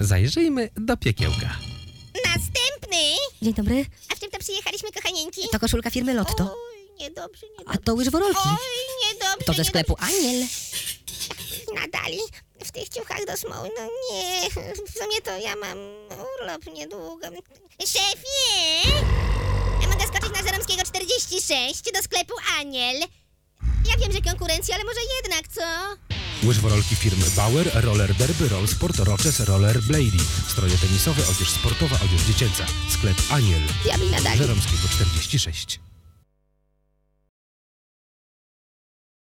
Zajrzyjmy do piekiełka. Następny! Dzień dobry. A w czym to przyjechaliśmy, kochanieńki? To koszulka firmy Lotto. Oj, niedobrze, A niedobrze. to łyżworolki. Oj, niedobrze, To ze sklepu Aniel. Nadali w tych ciuchach do smoły. No nie, w sumie to ja mam urlop niedługo. Szefie! Ja mogę skoczyć na Żeromskiego 46 do sklepu Aniel. Ja wiem, że konkurencja, ale może jednak, co? Łyżworolki firmy Bauer, Roller Derby, Roll Sport, Roches, Roller Blady. Stroje tenisowe, odzież sportowa, odzież dziecięca. Sklep Aniel. Diabli nadali. Żeromskiego 46.